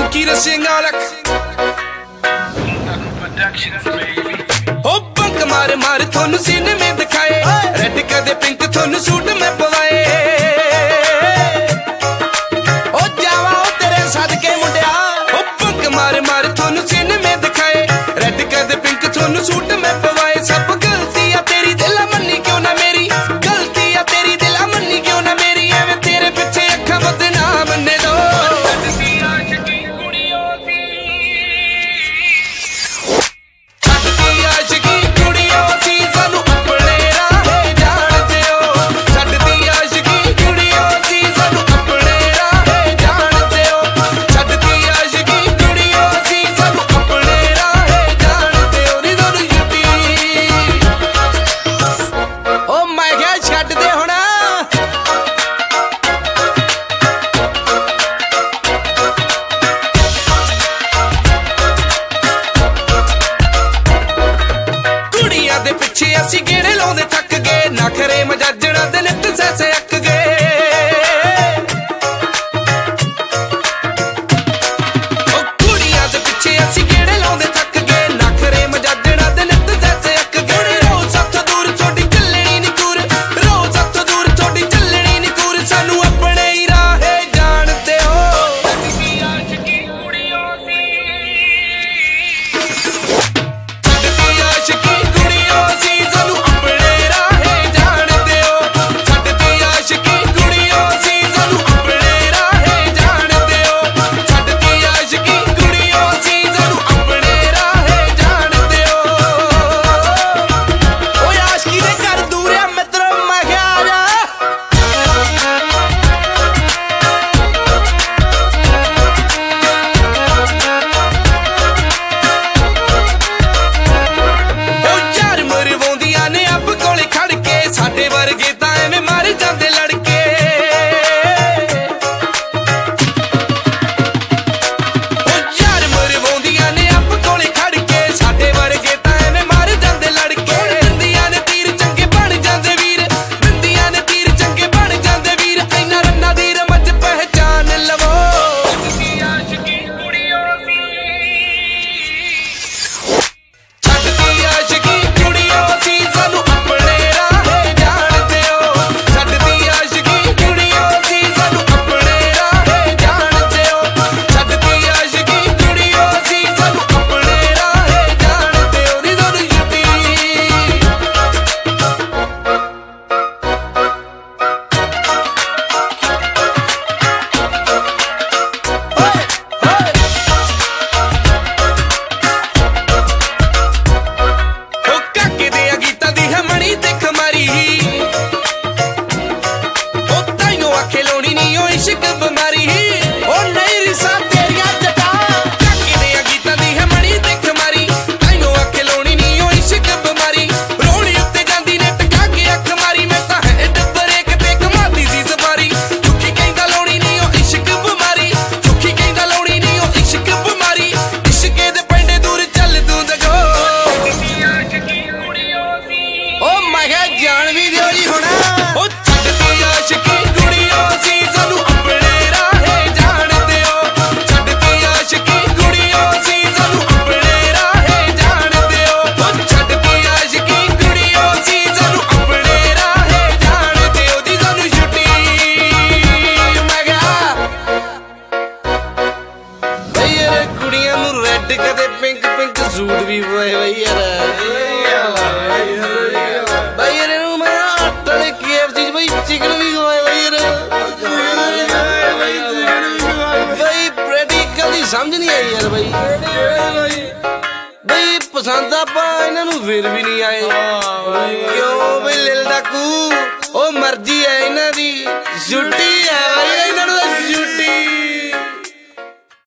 Akira Singalak. ਉਹ bunk ਮਾਰ ਮਾਰ ਦਿਖਾਏ ਰੈੱਡ ਕਦੇ ਪਿੰਕ ਤੁਹਾਨੂੰ ਸੂਟ ਮੈਂ ਪਵਾਏ ਤੇਰੇ ਸਦਕੇ ਮੁੰਡਿਆ ਉਹ ਬੰਕ ਮਾਰ ਮਾਰ ਤੁਹਾਨੂੰ ਸਿਨੇਮੇ ਦਿਖਾਏ ਰੈੱਡ ਕਦੇ ਪਿੰਕ ਤੁਹਾਨੂੰ ਸੂਟ ਸੱਜਣਾ ਦੇ ਨਿੱਤ ਸੈਸੇ should go ਬਈਰ ਬਈਰ ਨੂੰ ਮੈਂ ਅਟਲ ਕੇਐਫਸੀ ਬਈ ਚਿਕਨ ਵੀ ਖਵਾਏ ਬਈਰ ਬਈ ਪ੍ਰੈਕਟੀਕਲ ਦੀ ਸਮਝ ਨਹੀਂ ਆਈ ਯਾਰ ਬਈ। ਬਈ ਪਸੰਦ ਆਪਾਂ ਇਹਨਾਂ ਨੂੰ ਫਿਰ ਵੀ ਨਹੀਂ ਆਏ। ਕਿਉਂ ਬਈ ਲਿਲ ਦਾ ਕੂ ਉਹ ਮਰਜ਼ੀ ਹੈ ਇਹਨਾਂ ਦੀ। ਜੁੱਟ